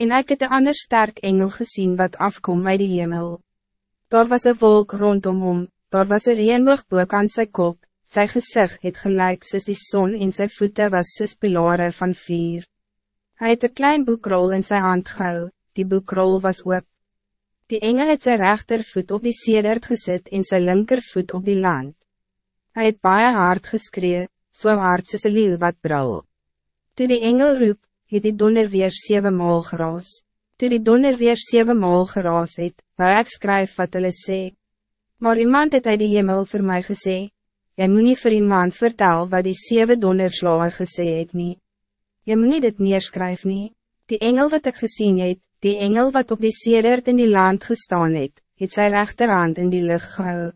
En ik het een ander sterk engel gezien wat afkom uit die hemel. Daar was een wolk rondom hom, daar was een reenboogboek aan zijn kop, zijn gezicht het gelijk soos die zon in zijn voeten was soos pilare van vier. Hij het een klein boekrol in zijn hand gehou, die boekrol was oop. Die engel het zijn rechtervoet op die sedert gezet en zijn linkervoet op die land. Hij het baie hard geskree, so hard soos een leeuw wat brouw. Toe die engel roep, het die donder weer zeven maal geraas. Toe die donder weer zeven maal geraas het, wou ek skryf wat hulle sê. Maar iemand het uit die hemel voor mij gesê, Jy moet nie vir iemand vertel wat die zeven donderslagen gesê het nie. Jy moet nie dit neerskryf nie. Die engel wat ik gezien het, die engel wat op die sedert in die land gestaan het, het sy rechterhand in die lucht gehou.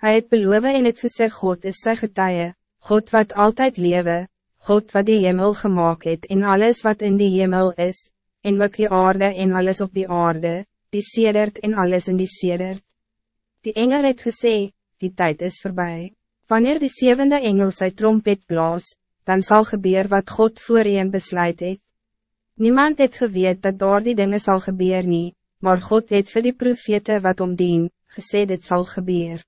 Hij het beloof en het gesê God is sy getuie, God wat altijd lewe, God wat die hemel gemaakt het en alles wat in die hemel is, en wat die aarde en alles op die aarde, die sedert en alles in die sedert. Die engel het gesê, die tijd is voorbij. Wanneer die zevende engel sy trompet blaas, dan zal gebeuren wat God voor een besluit het. Niemand het geweet dat daar die dingen zal gebeuren nie, maar God het vir die profete wat omdien, gesê dit zal gebeuren.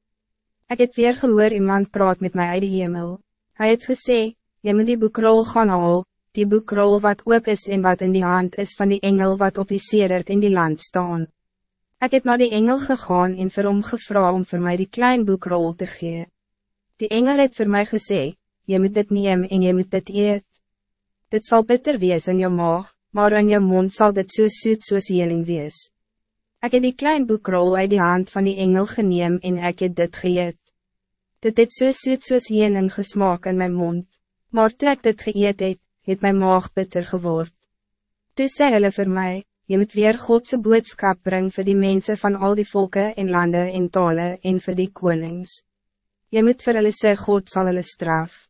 Ik het weer gehoor iemand praat met mij uit die hemel. Hij het gesê, jy moet die boekrol gaan haal, die boekrol wat oop is en wat in die hand is van die engel wat op die sedert in die land staan. Ik het naar die engel gegaan en vir hom gevra om voor mij die klein boekrol te gee. Die engel het voor mij gesê, je moet dit neem en je moet dit eet. Dit zal bitter wees in jou maag, maar in jou mond zal dit so soet soos heling wees. Ik heb die klein boekrol uit die hand van die engel geneem en ik het dit geëet. Dit het so soet soos heling gesmaak in mijn mond, maar toe ek dit geëet het, het my maag bitter geword. Toe sê hulle vir my, je moet weer Godse boodskap brengen voor die mensen van al die volken en landen en talen en voor die konings. Je moet vir hulle sê God sal hulle straf.